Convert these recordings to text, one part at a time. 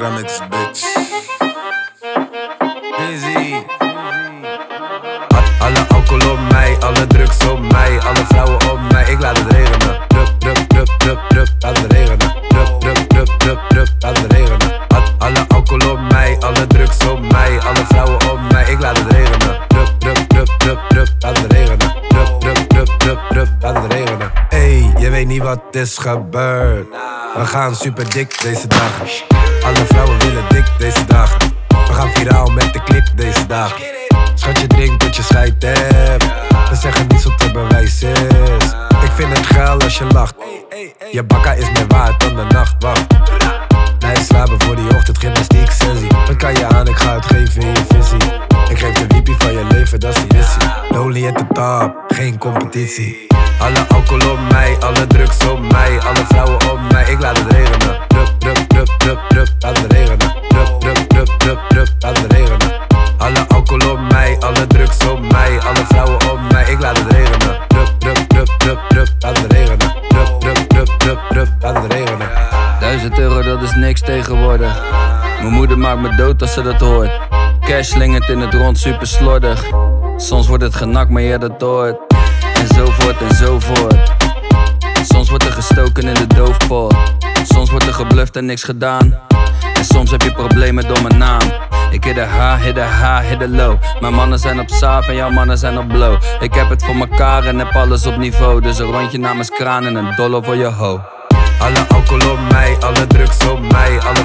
Remix, bitch. Busy. Alle alcohol op mij, alle drugs op Hey, je weet niet wat is gebeurd. We gaan super dik deze dagen. Alle vrouwen willen dik deze dagen. We gaan viraal met de clip deze dagen. Schat je dat je scheid hebt. We zeggen niet tot er bewijs is. Ik vind het geil als je lacht. Je bakka is meer waard dan de nacht. Wacht. Nee, slapen voor die ochtend, gymnastiek sessie. Wat kan je aan, ik ga het geven in je visie. Ik geef de wiepie van je leven, dat is de missie. Lonely at the top, geen competitie. Alle alcohol op mij, alle drugs op mij, alle vrouwen op mij. Ik laat het regenen. Drup, drup, drup, drup, drup, laat het regenen. Drup, drup, drup, drup, drup, laat het regenen. Alle alcohol op mij, alle drugs op mij, alle vrouwen op mij. Ik laat het regenen. Drup, drup, drup, drup, drup, laat het regenen. Drup, drup, drup, drup, laat het regenen. Duizend euro, dat is niks tegenwoordig. Mijn moeder maakt me dood als ze dat hoort. Cash slingert in het rond, super slordig. Soms wordt het genakt, maar je dat hoort. Zo voort en zo voort. Soms wordt er gestoken in de doofpot. Soms wordt er gebluft en niks gedaan. En soms heb je problemen door mijn naam. Ik hit de H, hit de H, hit de low. Mijn mannen zijn op saaf en jouw mannen zijn op blow. Ik heb het voor mekaar en heb alles op niveau. Dus een rondje namens kraan en een dollar voor je ho. Alle alcohol op mij, alle drugs op mij, alle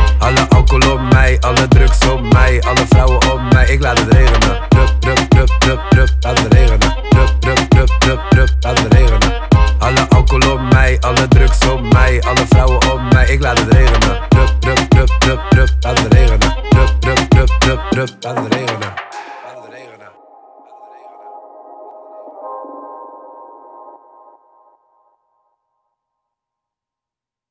Alle alcohol op mij, alle drugs op mij, alle vrouwen op mij. Ik laat het regenen. Drup, drup, drup, drup, drup, laat het regenen. Drup, drup, drup, drup, drup, laat het regenen. Alle alcohol op mij, alle drugs op mij, alle vrouwen op mij. Ik laat het regenen. Drup, drup, drup, drup, drup, laat het regenen. Drup, drup, drup, drup, drup, laat het regenen.